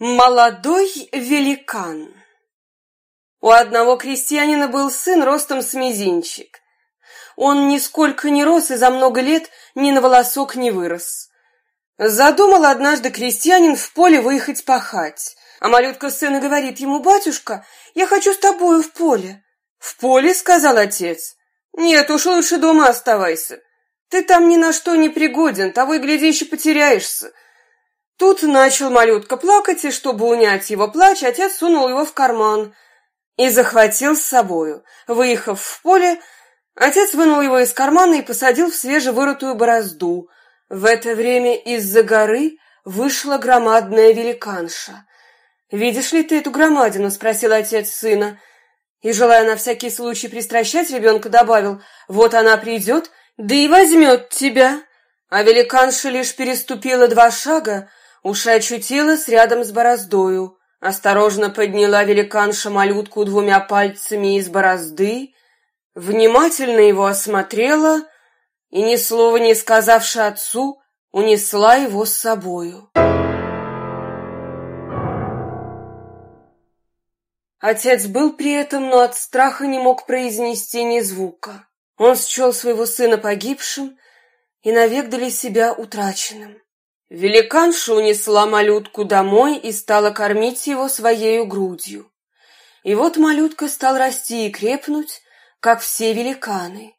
Молодой великан У одного крестьянина был сын ростом с мизинчик. Он нисколько не рос и за много лет ни на волосок не вырос. Задумал однажды крестьянин в поле выехать пахать. А малютка сына говорит ему, «Батюшка, я хочу с тобою в поле». «В поле?» — сказал отец. «Нет, уж лучше дома оставайся. Ты там ни на что не пригоден, того и гляди еще потеряешься». Тут начал малютка плакать, и чтобы унять его плач, отец сунул его в карман и захватил с собою. Выехав в поле, отец вынул его из кармана и посадил в свежевырытую борозду. В это время из-за горы вышла громадная великанша. «Видишь ли ты эту громадину?» — спросил отец сына. И, желая на всякий случай пристращать ребенка, добавил, «Вот она придет, да и возьмет тебя». А великанша лишь переступила два шага, Уж очутилась рядом с бороздою, осторожно подняла великанша малютку двумя пальцами из борозды, внимательно его осмотрела и, ни слова не сказавши отцу, унесла его с собою. Отец был при этом, но от страха не мог произнести ни звука. Он счел своего сына погибшим и навек для себя утраченным. Великанша унесла малютку домой и стала кормить его своею грудью. И вот малютка стал расти и крепнуть, как все великаны.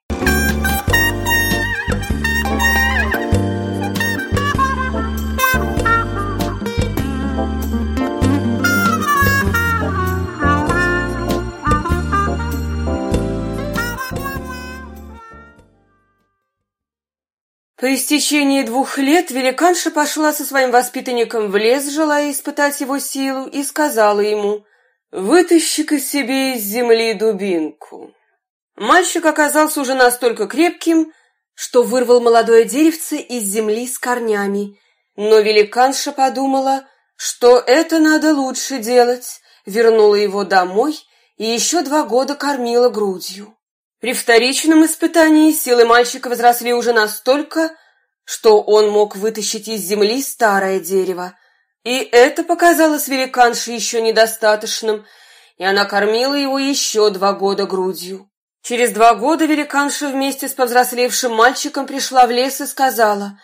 По истечении двух лет великанша пошла со своим воспитанником в лес, желая испытать его силу, и сказала ему «Вытащи-ка себе из земли дубинку». Мальчик оказался уже настолько крепким, что вырвал молодое деревце из земли с корнями. Но великанша подумала, что это надо лучше делать, вернула его домой и еще два года кормила грудью. При вторичном испытании силы мальчика возросли уже настолько, что он мог вытащить из земли старое дерево. И это показалось великанше еще недостаточным, и она кормила его еще два года грудью. Через два года великанша вместе с повзрослевшим мальчиком пришла в лес и сказала,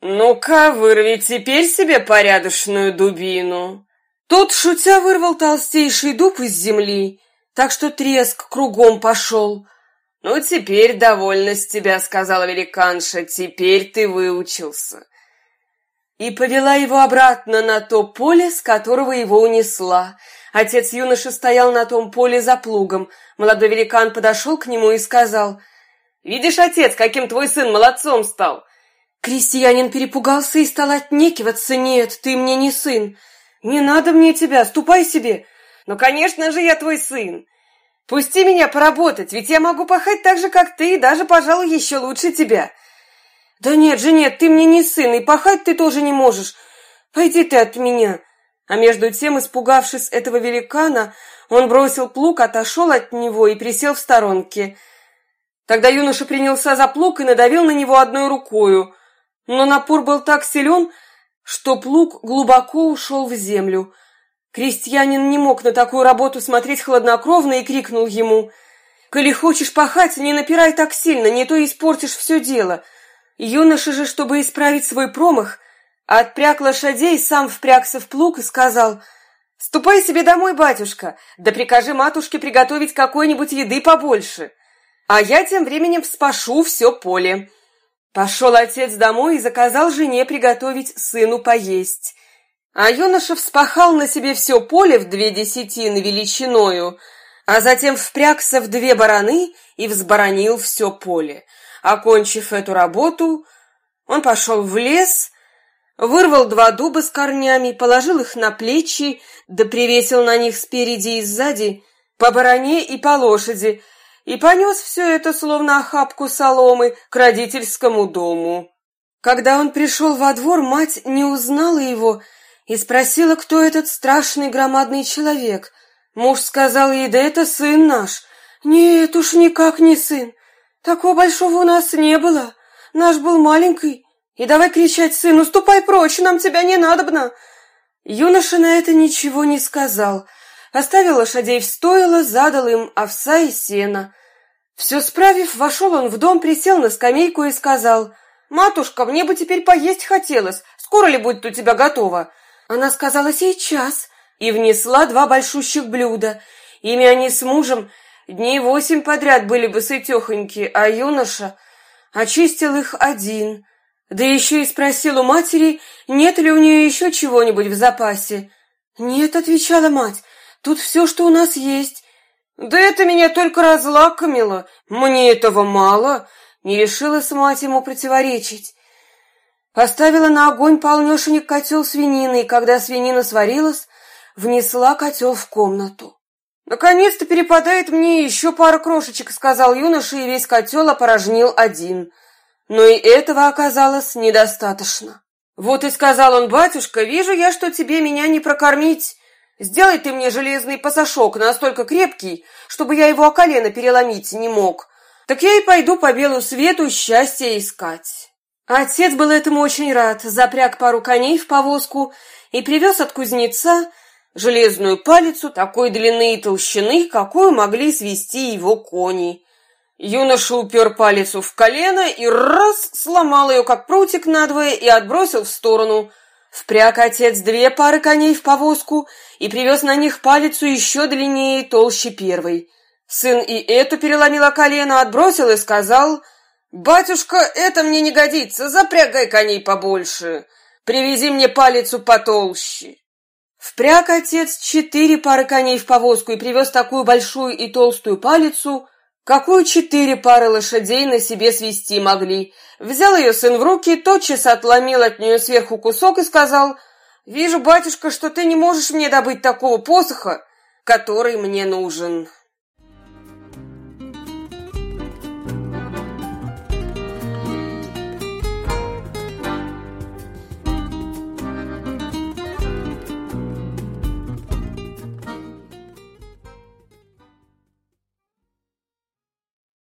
«Ну-ка, вырви теперь себе порядочную дубину». Тот, шутя, вырвал толстейший дуб из земли, так что треск кругом пошел, «Ну, теперь довольна с тебя», — сказала великанша, — «теперь ты выучился». И повела его обратно на то поле, с которого его унесла. Отец юноши стоял на том поле за плугом. Молодой великан подошел к нему и сказал, «Видишь, отец, каким твой сын молодцом стал!» Крестьянин перепугался и стал отнекиваться. «Нет, ты мне не сын. Не надо мне тебя, ступай себе!» «Ну, конечно же, я твой сын!» Пусти меня поработать, ведь я могу пахать так же, как ты, и даже, пожалуй, еще лучше тебя. Да нет же, нет, ты мне не сын, и пахать ты тоже не можешь. Пойди ты от меня. А между тем, испугавшись этого великана, он бросил плуг, отошел от него и присел в сторонке. Тогда юноша принялся за плуг и надавил на него одной рукою. Но напор был так силен, что плуг глубоко ушел в землю. Крестьянин не мог на такую работу смотреть хладнокровно и крикнул ему «Коли хочешь пахать, не напирай так сильно, не то испортишь все дело». Юноша же, чтобы исправить свой промах, отпряг лошадей, сам впрягся в плуг и сказал «Ступай себе домой, батюшка, да прикажи матушке приготовить какой-нибудь еды побольше, а я тем временем спашу все поле». Пошел отец домой и заказал жене приготовить сыну поесть. А юноша вспахал на себе все поле в две десятины величиною, а затем впрягся в две бараны и взборонил все поле. Окончив эту работу, он пошел в лес, вырвал два дуба с корнями, положил их на плечи, да привесил на них спереди и сзади, по баране и по лошади, и понес все это, словно охапку соломы, к родительскому дому. Когда он пришел во двор, мать не узнала его и спросила, кто этот страшный громадный человек. Муж сказал ей, да это сын наш. Нет уж никак не сын. Такого большого у нас не было. Наш был маленький. И давай кричать сыну, ступай прочь, нам тебя не надобно. Юноша на это ничего не сказал. Оставил лошадей в стойло, задал им овса и сена. Все справив, вошел он в дом, присел на скамейку и сказал, «Матушка, мне бы теперь поесть хотелось. Скоро ли будет у тебя готово?» Она сказала, «Сейчас» и внесла два большущих блюда. Ими они с мужем дней восемь подряд были бы сытехоньки, а юноша очистил их один. Да еще и спросил у матери, нет ли у нее еще чего-нибудь в запасе. «Нет», — отвечала мать, — «тут все, что у нас есть». «Да это меня только разлакомило, мне этого мало», — не решилась мать ему противоречить. Поставила на огонь полнешенек котел свинины, и когда свинина сварилась, внесла котел в комнату. «Наконец-то перепадает мне еще пара крошечек», — сказал юноша, и весь котел опорожнил один. Но и этого оказалось недостаточно. «Вот и сказал он, батюшка, вижу я, что тебе меня не прокормить. Сделай ты мне железный пасашок настолько крепкий, чтобы я его о колено переломить не мог. Так я и пойду по белу свету счастья искать». Отец был этому очень рад, запряг пару коней в повозку и привез от кузнеца железную палицу такой длины и толщины, какую могли свести его кони. Юноша упер палицу в колено и раз сломал ее, как прутик надвое, и отбросил в сторону. Впряг отец две пары коней в повозку и привез на них палицу еще длиннее и толще первой. Сын и эту переломил колено, отбросил и сказал, «Батюшка, это мне не годится, запрягай коней побольше, привези мне палицу потолще». Впряг отец четыре пары коней в повозку и привез такую большую и толстую палицу, какую четыре пары лошадей на себе свести могли. Взял ее сын в руки, тотчас отломил от нее сверху кусок и сказал, «Вижу, батюшка, что ты не можешь мне добыть такого посоха, который мне нужен».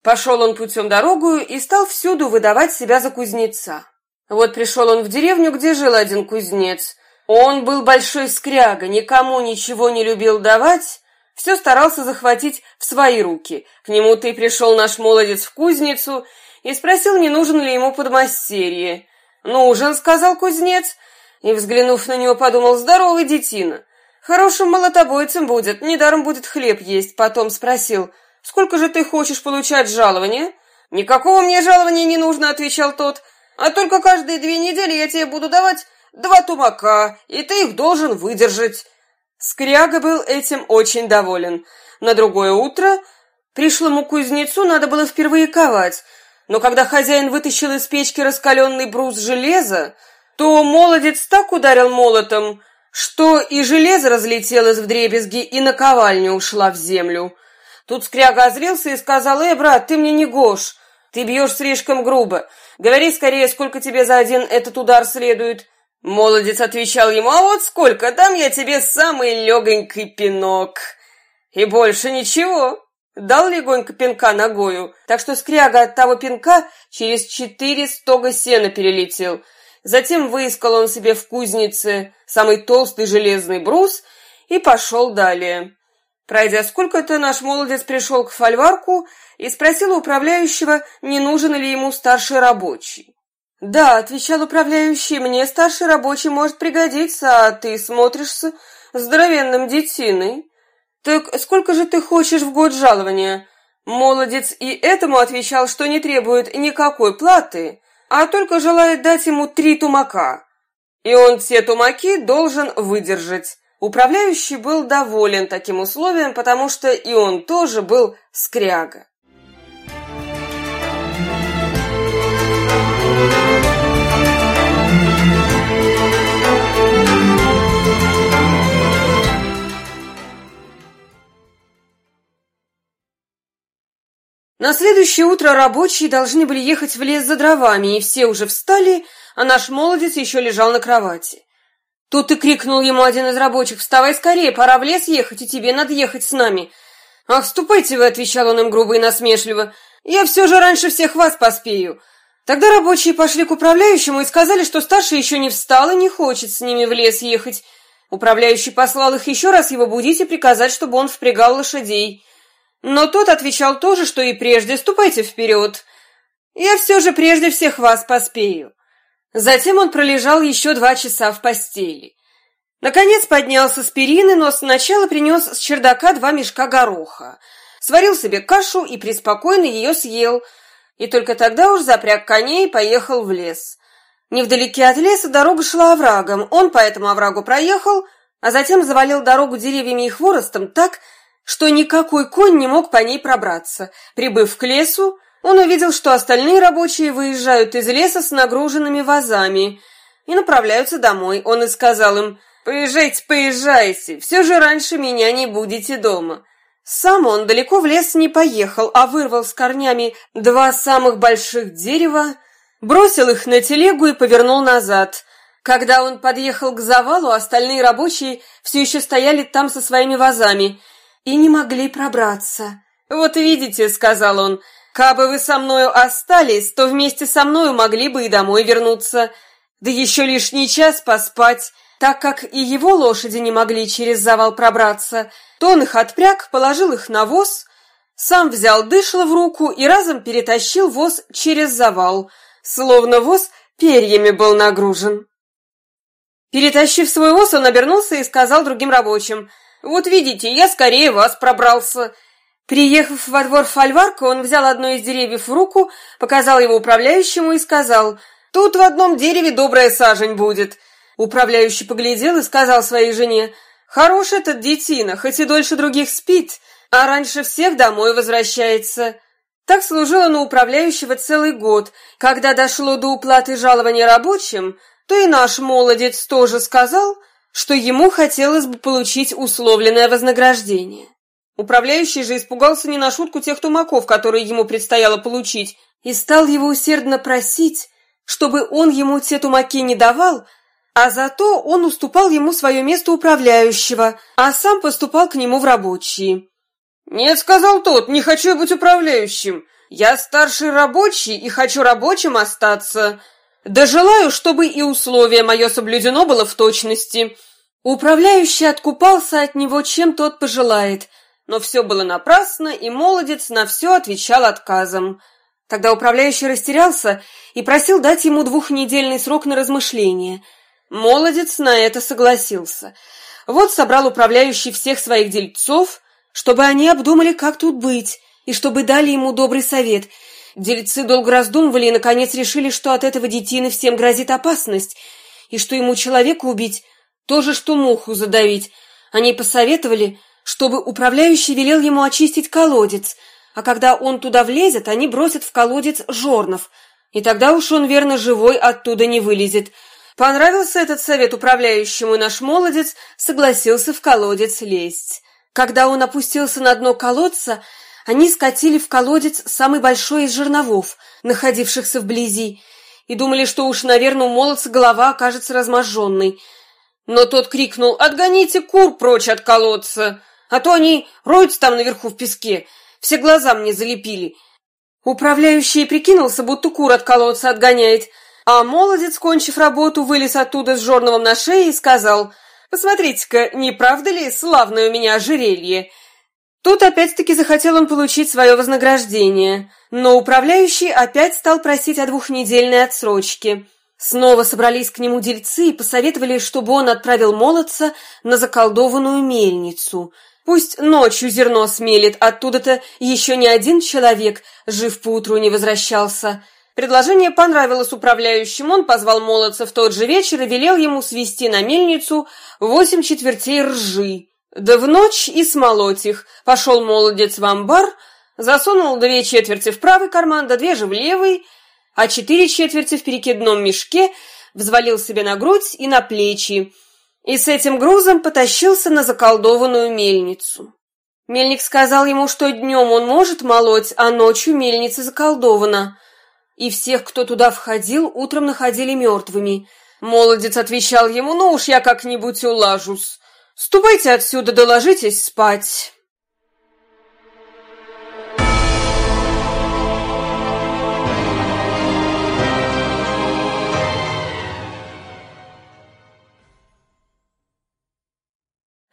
Пошел он путем дорогую и стал всюду выдавать себя за кузнеца. Вот пришел он в деревню, где жил один кузнец. Он был большой скряга, никому ничего не любил давать, все старался захватить в свои руки. К нему ты пришел наш молодец в кузницу и спросил, не нужен ли ему подмастерье. «Нужен», — сказал кузнец, и, взглянув на него, подумал, «здоровый детина, хорошим молотобойцем будет, недаром будет хлеб есть». Потом спросил, — Сколько же ты хочешь получать жалования?» «Никакого мне жалования не нужно», — отвечал тот. «А только каждые две недели я тебе буду давать два тумака, и ты их должен выдержать». Скряга был этим очень доволен. На другое утро пришлому кузнецу надо было впервые ковать, но когда хозяин вытащил из печки раскаленный брус железа, то молодец так ударил молотом, что и железо разлетелось в дребезги, и наковальня ушла в землю. Тут скряга озрился и сказал, «Эй, брат, ты мне не гош, ты бьешь слишком грубо. Говори скорее, сколько тебе за один этот удар следует». Молодец отвечал ему, «А вот сколько, дам я тебе самый легонький пинок». И больше ничего. Дал легонько пинка ногою, так что скряга от того пинка через четыре стога сена перелетел. Затем выискал он себе в кузнице самый толстый железный брус и пошел далее. Пройдя сколько-то, наш молодец пришел к фольварку и спросил у управляющего, не нужен ли ему старший рабочий. «Да», — отвечал управляющий, — «мне старший рабочий может пригодиться, а ты смотришься здоровенным детиной». «Так сколько же ты хочешь в год жалования?» Молодец и этому отвечал, что не требует никакой платы, а только желает дать ему три тумака. И он все тумаки должен выдержать. Управляющий был доволен таким условием, потому что и он тоже был скряга. На следующее утро рабочие должны были ехать в лес за дровами, и все уже встали, а наш молодец еще лежал на кровати. Тут и крикнул ему один из рабочих, «Вставай скорее, пора в лес ехать, и тебе надо ехать с нами». «Ах, ступайте вы», — отвечал он им грубо и насмешливо, «я все же раньше всех вас поспею». Тогда рабочие пошли к управляющему и сказали, что старший еще не встал и не хочет с ними в лес ехать. Управляющий послал их еще раз его будить и приказать, чтобы он впрягал лошадей. Но тот отвечал тоже, что и прежде, ступайте вперед. Я все же прежде всех вас поспею. Затем он пролежал еще два часа в постели. Наконец поднялся с перины, но сначала принес с чердака два мешка гороха. Сварил себе кашу и преспокойно ее съел, и только тогда уж запряг коней и поехал в лес. Невдалеке от леса дорога шла оврагом, он по этому оврагу проехал, а затем завалил дорогу деревьями и хворостом так, что никакой конь не мог по ней пробраться. Прибыв к лесу, он увидел, что остальные рабочие выезжают из леса с нагруженными вазами и направляются домой. Он и сказал им, «Поезжайте, поезжайте, все же раньше меня не будете дома». Сам он далеко в лес не поехал, а вырвал с корнями два самых больших дерева, бросил их на телегу и повернул назад. Когда он подъехал к завалу, остальные рабочие все еще стояли там со своими вазами и не могли пробраться. «Вот видите», — сказал он, — «кабы вы со мною остались, то вместе со мною могли бы и домой вернуться, да еще лишний час поспать». Так как и его лошади не могли через завал пробраться, то он их отпряг, положил их на воз, сам взял дышло в руку и разом перетащил воз через завал — словно воз перьями был нагружен. Перетащив свой воз, он обернулся и сказал другим рабочим, «Вот видите, я скорее вас пробрался». Приехав во двор фольварка, он взял одно из деревьев в руку, показал его управляющему и сказал, «Тут в одном дереве добрая сажень будет». Управляющий поглядел и сказал своей жене, «Хорош этот детина, хоть и дольше других спит, а раньше всех домой возвращается». Так служила на управляющего целый год. Когда дошло до уплаты жалования рабочим, то и наш молодец тоже сказал, что ему хотелось бы получить условленное вознаграждение. Управляющий же испугался не на шутку тех тумаков, которые ему предстояло получить, и стал его усердно просить, чтобы он ему те тумаки не давал, а зато он уступал ему свое место управляющего, а сам поступал к нему в рабочие. «Нет», — сказал тот, — «не хочу быть управляющим. Я старший рабочий и хочу рабочим остаться. Да желаю, чтобы и условие мое соблюдено было в точности». Управляющий откупался от него, чем тот пожелает, но все было напрасно, и молодец на все отвечал отказом. Тогда управляющий растерялся и просил дать ему двухнедельный срок на размышление. Молодец на это согласился. Вот собрал управляющий всех своих дельцов, чтобы они обдумали, как тут быть, и чтобы дали ему добрый совет. Дельцы долго раздумывали и, наконец, решили, что от этого детины всем грозит опасность, и что ему человека убить то же, что муху задавить. Они посоветовали, чтобы управляющий велел ему очистить колодец, а когда он туда влезет, они бросят в колодец жорнов, и тогда уж он, верно, живой оттуда не вылезет. Понравился этот совет управляющему, наш молодец согласился в колодец лезть. Когда он опустился на дно колодца, они скатили в колодец самый большой из жерновов, находившихся вблизи, и думали, что уж, наверное, у молодца голова окажется разможженной. Но тот крикнул «Отгоните кур прочь от колодца, а то они роются там наверху в песке, все глаза мне залепили». Управляющий прикинулся, будто кур от колодца отгоняет, а молодец, кончив работу, вылез оттуда с жорновом на шее и сказал – Посмотрите-ка, не правда ли славное у меня ожерелье?» Тут опять-таки захотел он получить свое вознаграждение, но управляющий опять стал просить о двухнедельной отсрочке. Снова собрались к нему дельцы и посоветовали, чтобы он отправил молодца на заколдованную мельницу. Пусть ночью зерно смелит, оттуда-то еще ни один человек жив поутру не возвращался. Предложение понравилось управляющему, он позвал молодца в тот же вечер и велел ему свести на мельницу восемь четвертей ржи. Да в ночь и смолоть их. Пошел молодец в амбар, засунул две четверти в правый карман, да две же в левый, а четыре четверти в перекидном мешке взвалил себе на грудь и на плечи, и с этим грузом потащился на заколдованную мельницу. Мельник сказал ему, что днем он может молоть, а ночью мельница заколдована — и всех, кто туда входил, утром находили мертвыми. Молодец отвечал ему, ну уж я как-нибудь улажусь. Ступайте отсюда, доложитесь спать.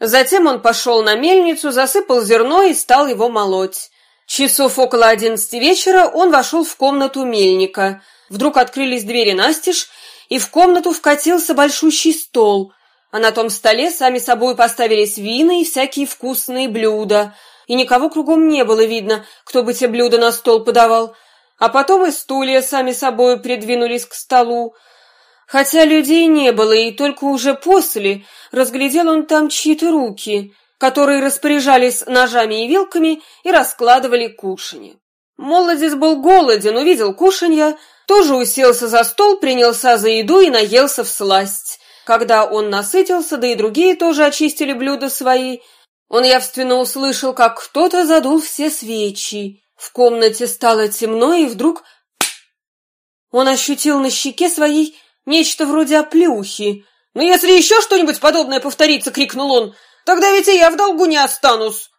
Затем он пошел на мельницу, засыпал зерно и стал его молоть. Часов около одиннадцати вечера он вошел в комнату мельника. Вдруг открылись двери настежь, и в комнату вкатился большущий стол, а на том столе сами собой поставились вина и всякие вкусные блюда, и никого кругом не было видно, кто бы те блюда на стол подавал. А потом и стулья сами собой придвинулись к столу, хотя людей не было, и только уже после разглядел он там чьи-то руки, которые распоряжались ножами и вилками и раскладывали кушанье. Молодец был голоден, увидел кушанье, тоже уселся за стол, принялся за еду и наелся в сласть. Когда он насытился, да и другие тоже очистили блюда свои, он явственно услышал, как кто-то задул все свечи. В комнате стало темно, и вдруг он ощутил на щеке своей нечто вроде оплюхи. «Ну, если еще что-нибудь подобное повторится!» — крикнул он. «Тогда ведь и я в долгу не останусь!»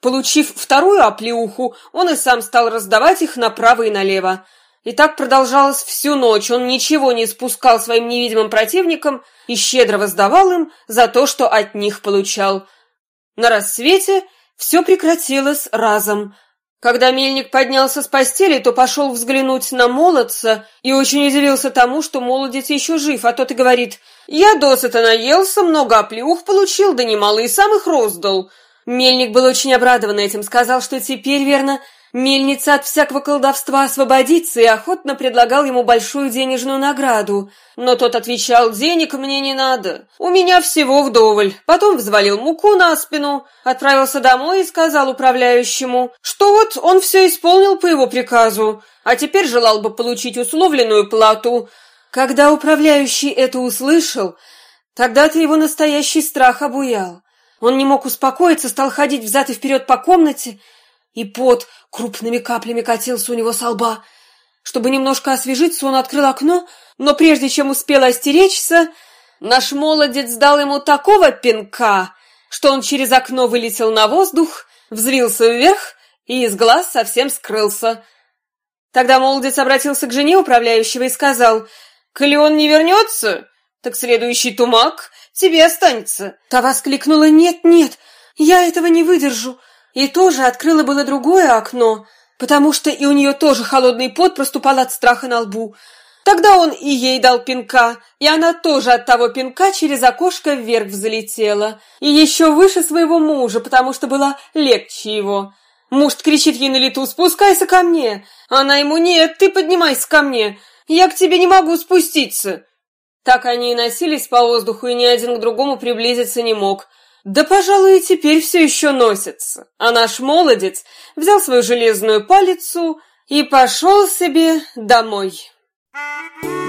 Получив вторую оплеуху, он и сам стал раздавать их направо и налево. И так продолжалось всю ночь. Он ничего не спускал своим невидимым противникам и щедро воздавал им за то, что от них получал. На рассвете все прекратилось разом. Когда мельник поднялся с постели, то пошел взглянуть на молодца и очень удивился тому, что молодец еще жив, а тот и говорит, «Я досыта наелся, много оплеух получил, да немало и сам их роздал». Мельник был очень обрадован этим, сказал, что теперь, верно, Мельница от всякого колдовства освободится и охотно предлагал ему большую денежную награду. Но тот отвечал, денег мне не надо, у меня всего вдоволь. Потом взвалил муку на спину, отправился домой и сказал управляющему, что вот он все исполнил по его приказу, а теперь желал бы получить условленную плату. Когда управляющий это услышал, тогда-то его настоящий страх обуял. Он не мог успокоиться, стал ходить взад и вперед по комнате, и пот крупными каплями катился у него со лба. Чтобы немножко освежиться, он открыл окно, но прежде чем успел остеречься, наш молодец дал ему такого пинка, что он через окно вылетел на воздух, взвился вверх и из глаз совсем скрылся. Тогда молодец обратился к жене управляющего и сказал, «Коли он не вернется, так следующий тумак тебе останется». Та воскликнула, «Нет, нет, я этого не выдержу и тоже открыла было другое окно, потому что и у нее тоже холодный пот проступал от страха на лбу. Тогда он и ей дал пинка, и она тоже от того пинка через окошко вверх взлетела, и еще выше своего мужа, потому что была легче его. Муж кричит ей на лету «Спускайся ко мне!» Она ему «Нет, ты поднимайся ко мне! Я к тебе не могу спуститься!» Так они и носились по воздуху, и ни один к другому приблизиться не мог. Да, пожалуй, и теперь все еще носится. А наш молодец взял свою железную палицу и пошел себе домой. Thank you.